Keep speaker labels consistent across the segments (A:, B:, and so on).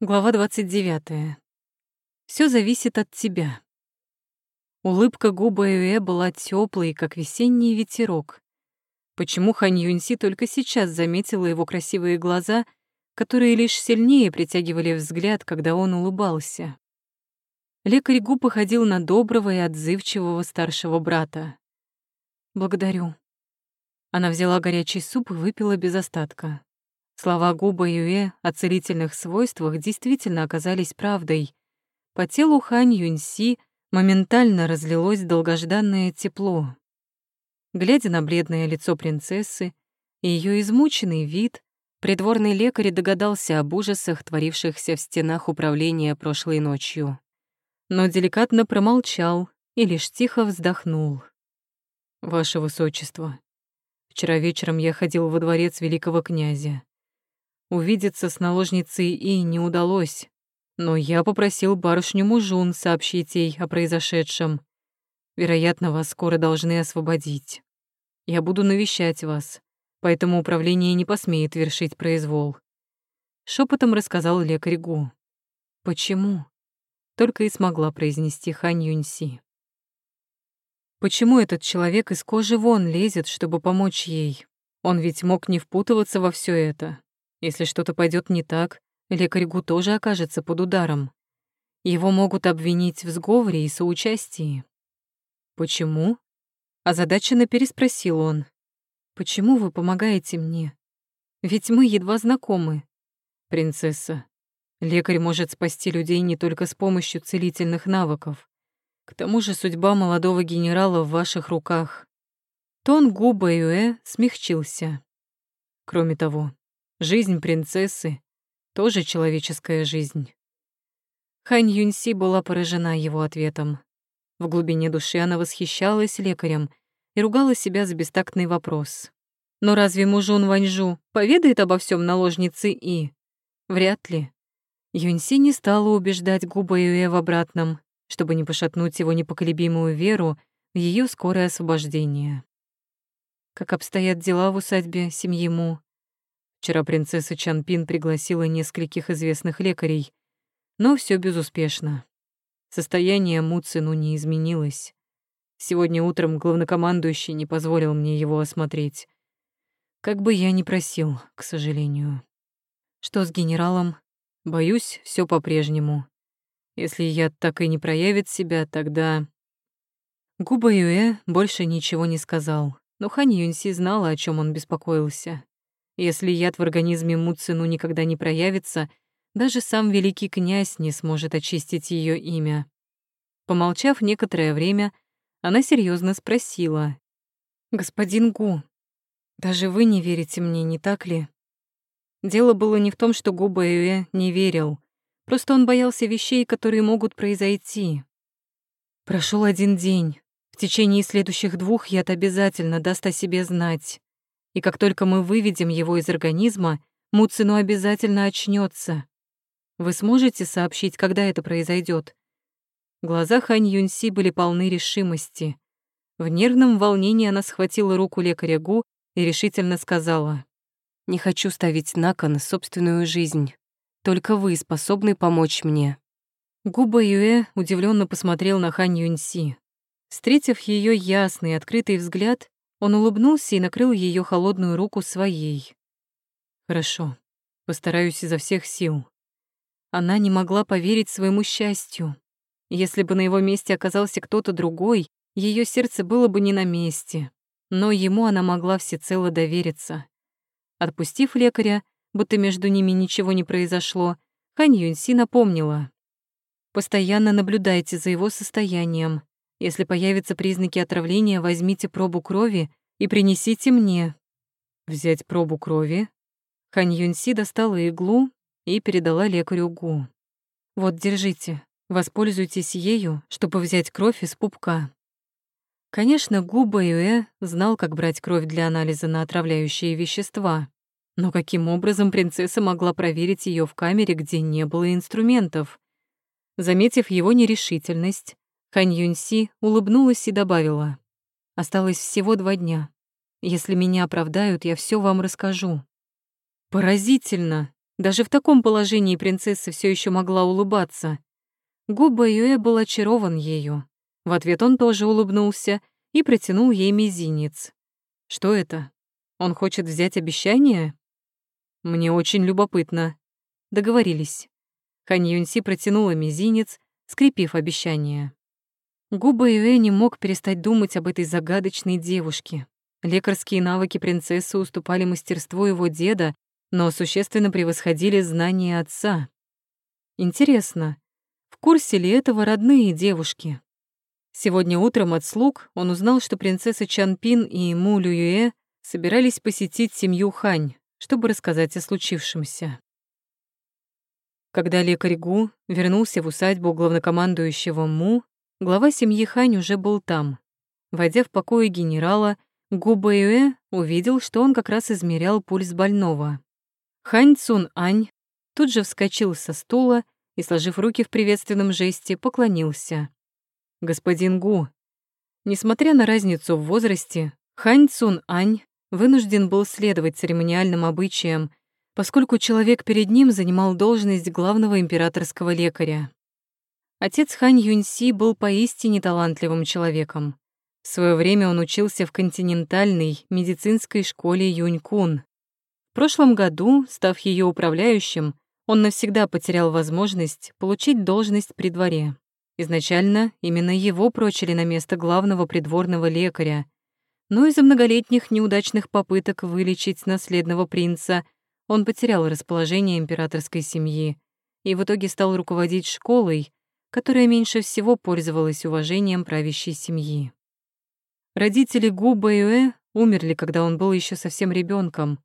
A: Глава 29. Все зависит от тебя. Улыбка губы Юэ была теплой, как весенний ветерок. Почему Хань Юньси только сейчас заметила его красивые глаза, которые лишь сильнее притягивали взгляд, когда он улыбался? Лекарь Гу походил на доброго и отзывчивого старшего брата. «Благодарю». Она взяла горячий суп и выпила без остатка. Слова Губа Юэ о целительных свойствах действительно оказались правдой. По телу Хань Юньси моментально разлилось долгожданное тепло. Глядя на бледное лицо принцессы и ее измученный вид, придворный лекарь догадался об ужасах, творившихся в стенах управления прошлой ночью. Но деликатно промолчал и лишь тихо вздохнул. «Ваше Высочество, вчера вечером я ходил во дворец великого князя. Увидеться с наложницей И не удалось, но я попросил барышню Мужун сообщить ей о произошедшем. Вероятно, вас скоро должны освободить. Я буду навещать вас, поэтому управление не посмеет вершить произвол. Шепотом рассказал лекарь Гу. Почему? Только и смогла произнести Хань Юньси. Почему этот человек из кожи вон лезет, чтобы помочь ей? Он ведь мог не впутываться во все это. Если что-то пойдет не так, лекарь Гу тоже окажется под ударом. Его могут обвинить в сговоре и соучастии. «Почему?» Озадаченно переспросил он. «Почему вы помогаете мне? Ведь мы едва знакомы». «Принцесса, лекарь может спасти людей не только с помощью целительных навыков. К тому же судьба молодого генерала в ваших руках». Тон губа Юэ смягчился. Кроме того, Жизнь принцессы — тоже человеческая жизнь. Хань Юньси была поражена его ответом. В глубине души она восхищалась лекарем и ругала себя за бестактный вопрос. Но разве мужун Ваньжу поведает обо всем наложнице И? Вряд ли. Юньси не стала убеждать Губа Юэ в обратном, чтобы не пошатнуть его непоколебимую веру в ее скорое освобождение. Как обстоят дела в усадьбе семьи Му? Вчера принцесса Чанпин пригласила нескольких известных лекарей, но все безуспешно. Состояние Му Цину не изменилось. Сегодня утром главнокомандующий не позволил мне его осмотреть. Как бы я ни просил, к сожалению. Что с генералом? Боюсь, все по-прежнему. Если я так и не проявит себя, тогда... Губа Юэ больше ничего не сказал, но Хань Юньси знала, о чем он беспокоился. Если яд в организме Муцину никогда не проявится, даже сам великий князь не сможет очистить ее имя. Помолчав некоторое время, она серьезно спросила. «Господин Гу, даже вы не верите мне, не так ли?» Дело было не в том, что Гу Бэюэ не верил. Просто он боялся вещей, которые могут произойти. Прошел один день. В течение следующих двух яд обязательно даст о себе знать и как только мы выведем его из организма, Муцину обязательно очнется. Вы сможете сообщить, когда это произойдет? Глаза Хань Юньси были полны решимости. В нервном волнении она схватила руку лекаря Гу и решительно сказала, «Не хочу ставить на кон собственную жизнь. Только вы способны помочь мне». Губа Юэ удивленно посмотрел на Хань Юньси. Встретив ее ясный, открытый взгляд, он улыбнулся и накрыл ее холодную руку своей. «Хорошо, постараюсь изо всех сил». Она не могла поверить своему счастью. Если бы на его месте оказался кто-то другой, ее сердце было бы не на месте. Но ему она могла всецело довериться. Отпустив лекаря, будто между ними ничего не произошло, Хань Юньси напомнила. «Постоянно наблюдайте за его состоянием. Если появятся признаки отравления, возьмите пробу крови и принесите мне. Взять пробу крови. Хань Юньси достала иглу и передала лекарю Гу. Вот, держите. Воспользуйтесь ею, чтобы взять кровь из пупка. Конечно, Гу Бэюэ знал, как брать кровь для анализа на отравляющие вещества. Но каким образом принцесса могла проверить ее в камере, где не было инструментов? Заметив его нерешительность, Хань Юньси улыбнулась и добавила. «Осталось всего два дня. Если меня оправдают, я все вам расскажу». «Поразительно!» Даже в таком положении принцесса все еще могла улыбаться. Губа Юэ был очарован ею. В ответ он тоже улыбнулся и протянул ей мизинец. Что это? Он хочет взять обещание? Мне очень любопытно. Договорились. Хань Юньси протянула мизинец, скрепив обещание. Губа Юэ не мог перестать думать об этой загадочной девушке. Лекарские навыки принцессы уступали мастерству его деда, но существенно превосходили знания отца. Интересно, в курсе ли этого родные девушки? Сегодня утром от слуг он узнал, что принцесса Чанпин и Му Лююэ собирались посетить семью Хань, чтобы рассказать о случившемся. Когда лекарь Гу вернулся в усадьбу главнокомандующего Му, глава семьи Хань уже был там. Войдя в покои генерала, Гу Бэйюэ увидел, что он как раз измерял пульс больного. Хань Цун Ань тут же вскочил со стула и, сложив руки в приветственном жесте, поклонился. «Господин Гу, несмотря на разницу в возрасте, Хань Цун Ань вынужден был следовать церемониальным обычаям поскольку человек перед ним занимал должность главного императорского лекаря. Отец Хань Юньси был поистине талантливым человеком. В свое время он учился в континентальной медицинской школе Юнькун. В прошлом году, став ее управляющим, он навсегда потерял возможность получить должность при дворе. Изначально именно его прочили на место главного придворного лекаря, но из-за многолетних неудачных попыток вылечить наследного принца – он потерял расположение императорской семьи и в итоге стал руководить школой, которая меньше всего пользовалась уважением правящей семьи. Родители Гу Бэюэ умерли, когда он был еще совсем ребенком.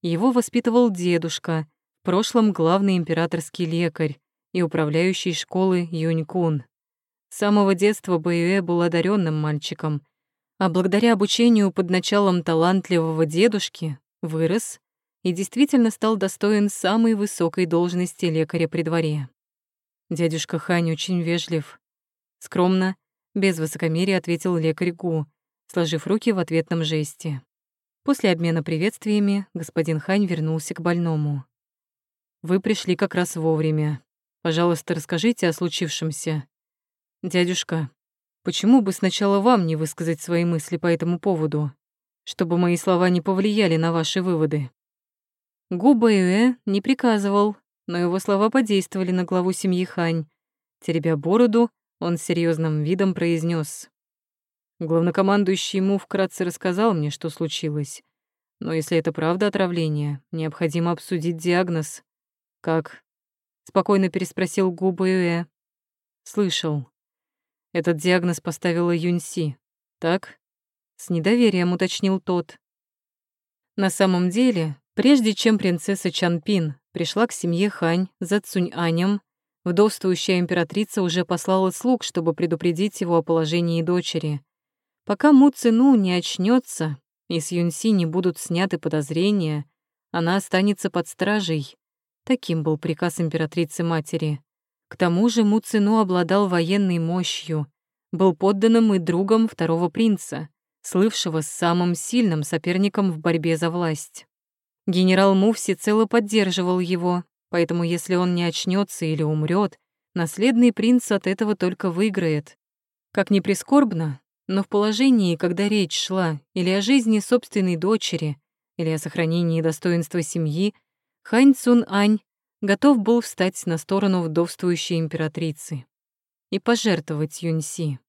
A: Его воспитывал дедушка, в прошлом главный императорский лекарь и управляющий школы Юнькун. С самого детства Бэюэ был одаренным мальчиком, а благодаря обучению под началом талантливого дедушки вырос и действительно стал достоин самой высокой должности лекаря при дворе. Дядюшка Хань очень вежлив. Скромно, без высокомерия ответил лекарь Гу, сложив руки в ответном жесте. После обмена приветствиями господин Хань вернулся к больному. «Вы пришли как раз вовремя. Пожалуйста, расскажите о случившемся. Дядюшка, почему бы сначала вам не высказать свои мысли по этому поводу, чтобы мои слова не повлияли на ваши выводы?» Гу Бэюэ не приказывал, но его слова подействовали на главу семьи Хань. Теребя бороду, он серьезным видом произнес: Главнокомандующий ему вкратце рассказал мне, что случилось. Но если это правда отравление, необходимо обсудить диагноз. Как? Спокойно переспросил Гу Бэюэ. Слышал. Этот диагноз поставила Юньси, так? С недоверием уточнил тот. На самом деле, Прежде чем принцесса Чанпин пришла к семье Хань за Цунь-Анем, вдовствующая императрица уже послала слуг, чтобы предупредить его о положении дочери. Пока Му Цину не очнется и с Юньси не будут сняты подозрения, она останется под стражей. Таким был приказ императрицы-матери. К тому же Му Цину обладал военной мощью, был подданным и другом второго принца, слывшего самым сильным соперником в борьбе за власть. Генерал Му всецело поддерживал его, поэтому если он не очнется или умрет, наследный принц от этого только выиграет. Как ни прискорбно, но в положении, когда речь шла или о жизни собственной дочери, или о сохранении достоинства семьи, Хань Цун Ань готов был встать на сторону вдовствующей императрицы и пожертвовать Юньси.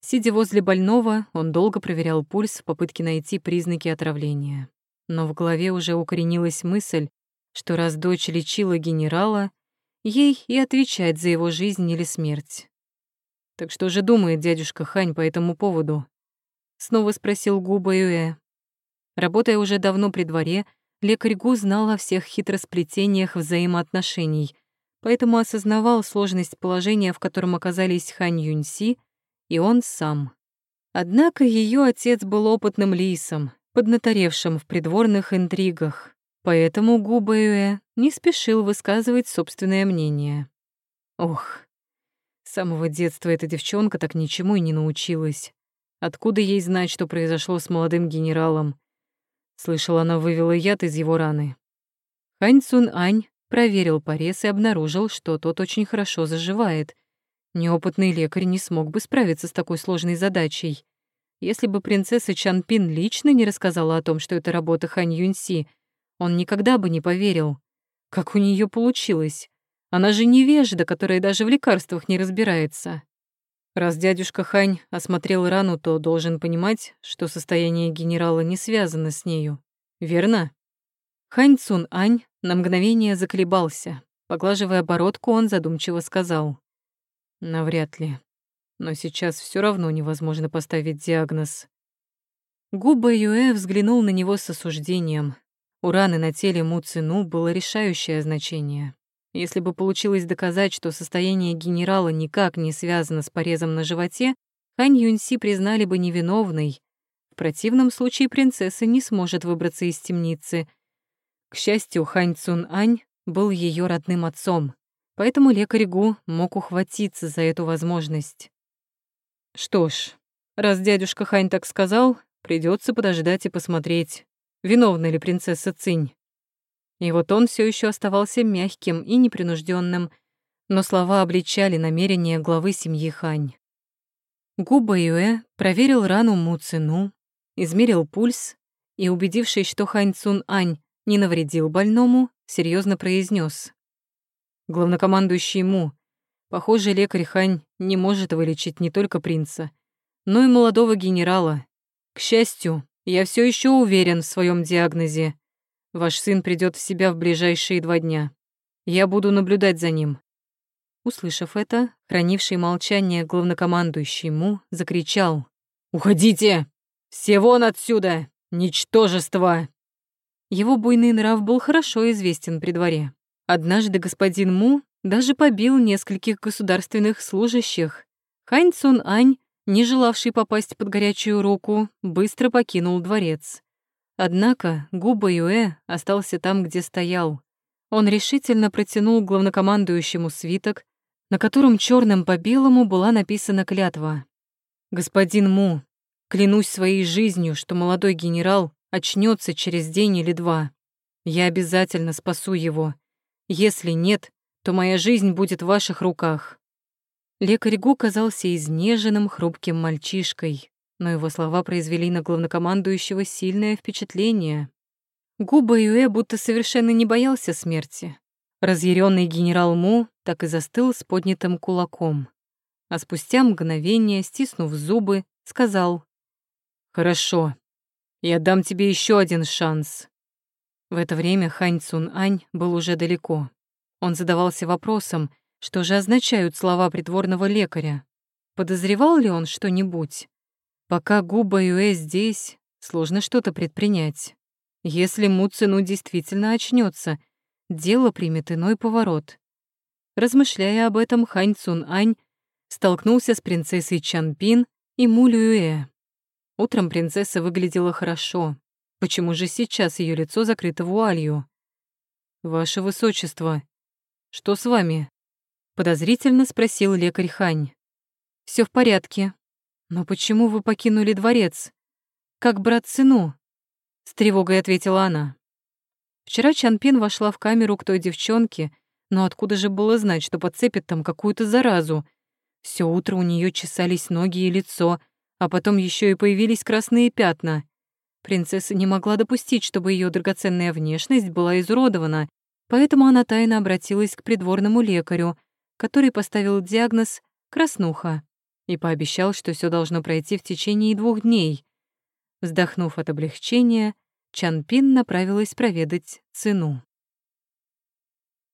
A: Сидя возле больного, он долго проверял пульс в попытке найти признаки отравления но в голове уже укоренилась мысль, что раз дочь лечила генерала, ей и отвечать за его жизнь или смерть. «Так что же думает дядюшка Хань по этому поводу?» Снова спросил Гу Баюэ. Работая уже давно при дворе, лекарь Гу знал о всех хитросплетениях взаимоотношений, поэтому осознавал сложность положения, в котором оказались Хань Юньси и он сам. Однако ее отец был опытным лисом, поднаторевшим в придворных интригах, поэтому Губэюэ не спешил высказывать собственное мнение. Ох, с самого детства эта девчонка так ничему и не научилась. Откуда ей знать, что произошло с молодым генералом? Слышала, она вывела яд из его раны. Хань Цун Ань проверил порез и обнаружил, что тот очень хорошо заживает. Неопытный лекарь не смог бы справиться с такой сложной задачей. Если бы принцесса Чан Пин лично не рассказала о том, что это работа Хань Юньси, он никогда бы не поверил. Как у нее получилось? Она же невежда, которая даже в лекарствах не разбирается. Раз дядюшка Хань осмотрел рану, то должен понимать, что состояние генерала не связано с нею. Верно? Хань Цун Ань на мгновение заколебался. Поглаживая бородку, он задумчиво сказал. «Навряд ли. Но сейчас все равно невозможно поставить диагноз». Губа Юэ взглянул на него с осуждением. У раны на теле Му Цину было решающее значение. Если бы получилось доказать, что состояние генерала никак не связано с порезом на животе, Хань Юньси признали бы невиновной. В противном случае принцесса не сможет выбраться из темницы. К счастью, Хань Цун Ань был ее родным отцом, поэтому лекарь Гу мог ухватиться за эту возможность. Что ж, раз дядюшка Хань так сказал, придется подождать и посмотреть, виновна ли принцесса Цинь. И вот он все еще оставался мягким и непринужденным, но слова обличали намерения главы семьи Хань. Губа Юэ проверил рану Му Цину, измерил пульс и, убедившись, что Хань Цун Ань не навредил больному, серьезно произнес: Главнокомандующий Му, похоже, лекарь Хань не может вылечить не только принца, но и молодого генерала. К счастью, я все еще уверен в своем диагнозе — Ваш сын придет в себя в ближайшие два дня. Я буду наблюдать за ним». Услышав это, хранивший молчание главнокомандующий Му закричал. «Уходите! Все вон отсюда! Ничтожество!» Его буйный нрав был хорошо известен при дворе. Однажды господин Му даже побил нескольких государственных служащих. Хань Цун Ань, не желавший попасть под горячую руку, быстро покинул дворец. Однако Губа Юэ остался там, где стоял. Он решительно протянул главнокомандующему свиток, на котором черным по белому была написана клятва. «Господин Му, клянусь своей жизнью, что молодой генерал очнется через день или два. Я обязательно спасу его. Если нет, то моя жизнь будет в ваших руках». Лекарь Гу казался изнеженным, хрупким мальчишкой но его слова произвели на главнокомандующего сильное впечатление. Губа Юэ будто совершенно не боялся смерти. Разъяренный генерал Му так и застыл с поднятым кулаком. А спустя мгновение, стиснув зубы, сказал «Хорошо, я дам тебе еще один шанс». В это время Хань Цун Ань был уже далеко. Он задавался вопросом, что же означают слова придворного лекаря. Подозревал ли он что-нибудь? Пока Губа Юэ здесь, сложно что-то предпринять. Если Муцину действительно очнется, дело примет иной поворот. Размышляя об этом, Хань Цун Ань столкнулся с принцессой Чанпин и Му Люэ. Утром принцесса выглядела хорошо. Почему же сейчас ее лицо закрыто вуалью? «Ваше высочество, что с вами?» Подозрительно спросил лекарь Хань. Все в порядке», «Но почему вы покинули дворец? Как брат сыну?» С тревогой ответила она. Вчера Чанпин вошла в камеру к той девчонке, но откуда же было знать, что подцепит там какую-то заразу? Все утро у нее чесались ноги и лицо, а потом еще и появились красные пятна. Принцесса не могла допустить, чтобы ее драгоценная внешность была изуродована, поэтому она тайно обратилась к придворному лекарю, который поставил диагноз «краснуха» и пообещал, что все должно пройти в течение двух дней. Вздохнув от облегчения, Чан Пин направилась проведать сыну.